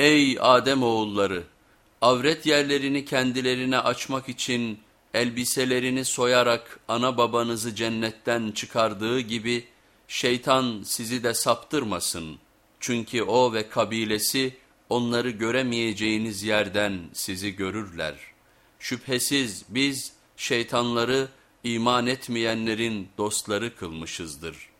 Ey Adem oğulları! Avret yerlerini kendilerine açmak için elbiselerini soyarak ana babanızı cennetten çıkardığı gibi şeytan sizi de saptırmasın. Çünkü o ve kabilesi onları göremeyeceğiniz yerden sizi görürler. Şüphesiz biz şeytanları iman etmeyenlerin dostları kılmışızdır.''